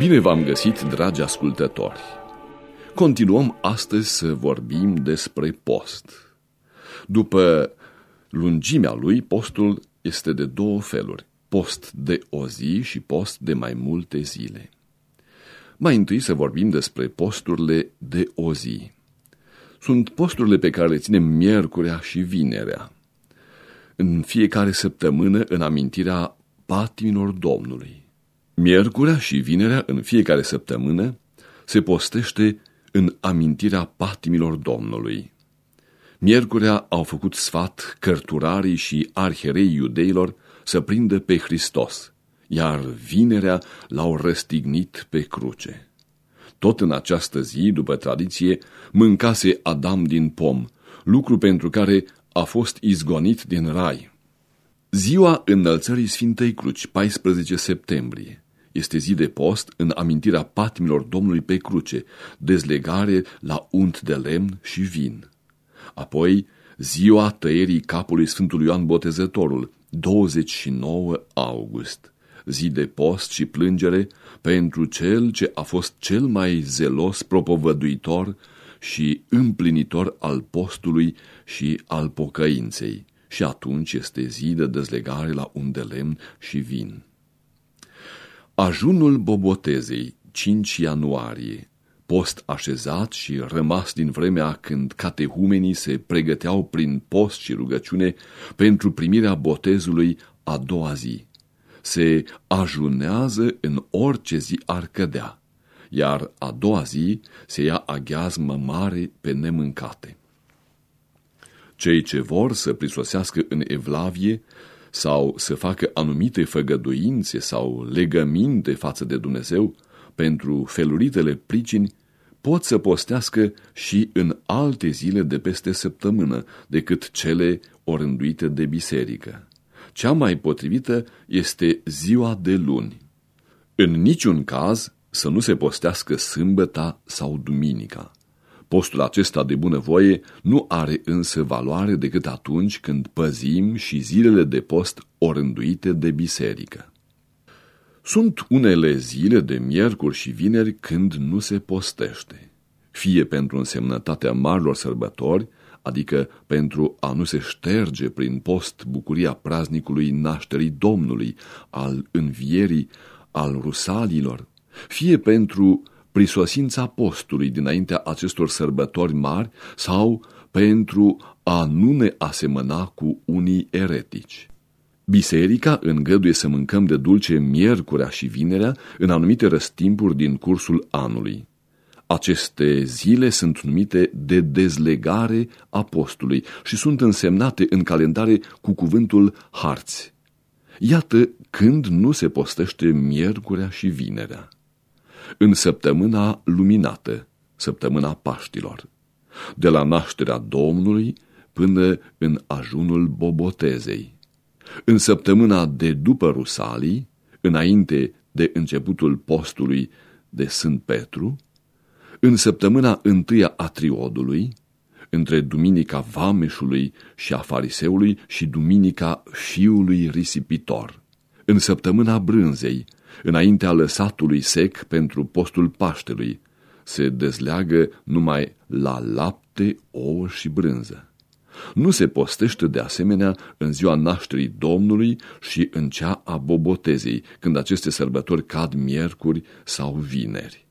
Bine v-am găsit, dragi ascultători! Continuăm astăzi să vorbim despre post. După lungimea lui, postul este de două feluri. Post de o zi și post de mai multe zile. Mai întâi să vorbim despre posturile de o zi. Sunt posturile pe care le ținem miercurea și vinerea. În fiecare săptămână în amintirea patimilor Domnului. Miercurea și vinerea în fiecare săptămână se postește în amintirea patimilor Domnului. Miercurea au făcut sfat cărturarii și arherei iudeilor să prindă pe Hristos, iar vinerea l-au răstignit pe cruce. Tot în această zi, după tradiție, mâncase Adam din pom, lucru pentru care a fost izgonit din rai. Ziua înălțării Sfintei Cruci, 14 septembrie, este zi de post în amintirea patimilor Domnului pe cruce, dezlegare la unt de lemn și vin. Apoi, ziua tăierii capului Sfântului Ioan Botezătorul, 29 august, zi de post și plângere pentru cel ce a fost cel mai zelos propovăduitor și împlinitor al postului și al pocăinței, și atunci este zi de dezlegare la un de lemn și vin. Ajunul Bobotezei, 5 ianuarie, post așezat și rămas din vremea când catehumenii se pregăteau prin post și rugăciune pentru primirea botezului a doua zi. Se ajunează în orice zi ar cădea, iar a doua zi se ia aghiazmă mare pe nemâncate. Cei ce vor să prisosească în evlavie sau să facă anumite făgăduințe sau legăminte față de Dumnezeu pentru feluritele pricini, pot să postească și în alte zile de peste săptămână decât cele orânduite de biserică. Cea mai potrivită este ziua de luni. În niciun caz să nu se postească sâmbăta sau duminica. Postul acesta de bunăvoie nu are însă valoare decât atunci când păzim și zilele de post orânduite de biserică. Sunt unele zile de miercuri și vineri când nu se postește, fie pentru însemnătatea marilor sărbători, adică pentru a nu se șterge prin post bucuria praznicului nașterii Domnului, al învierii, al rusalilor, fie pentru prisosința postului dinaintea acestor sărbători mari sau pentru a nu ne asemăna cu unii eretici. Biserica îngăduie să mâncăm de dulce miercurea și vinerea în anumite răstimpuri din cursul anului. Aceste zile sunt numite de dezlegare a postului și sunt însemnate în calendare cu cuvântul harți. Iată când nu se postește miercurea și vinerea în săptămâna luminată, săptămâna Paștilor, de la nașterea Domnului până în ajunul Bobotezei. În săptămâna de după Rusalii, înainte de începutul postului de Sfânt Petru, în săptămâna întâia a Triodului, între Duminica Vameșului și a Fariseului și Duminica Fiului Risipitor, în săptămâna Brânzei, înaintea lăsatului sec pentru postul Paștelui, se dezleagă numai la lapte, ouă și brânză. Nu se postește de asemenea în ziua nașterii Domnului și în cea a bobotezei, când aceste sărbători cad miercuri sau vineri.